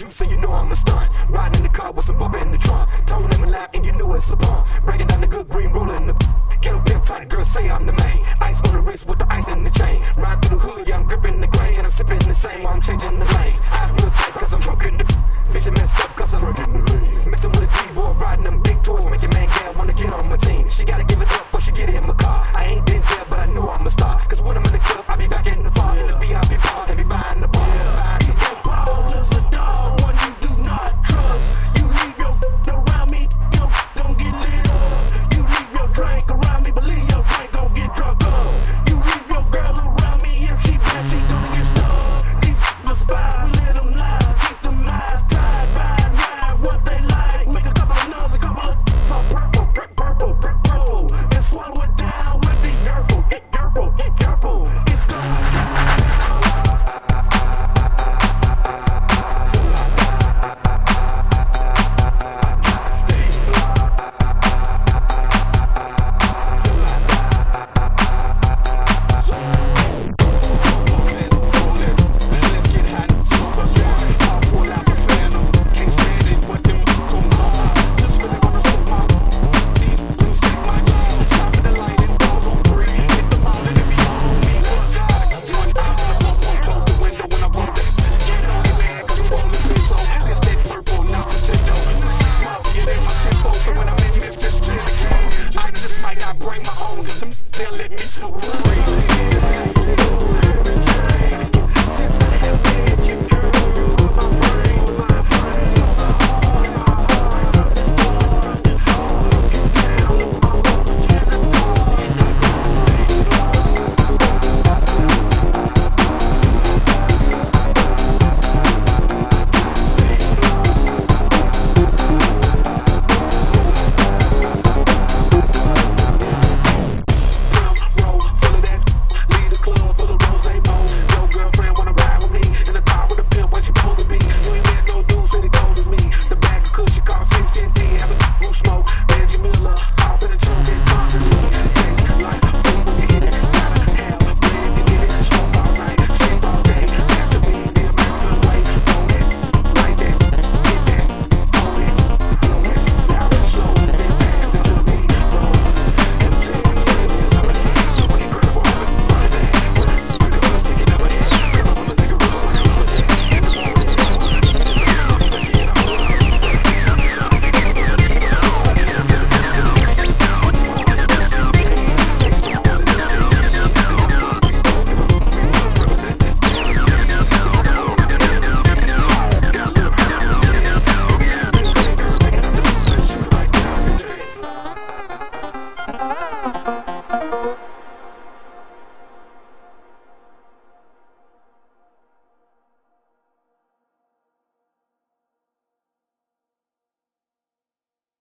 You think.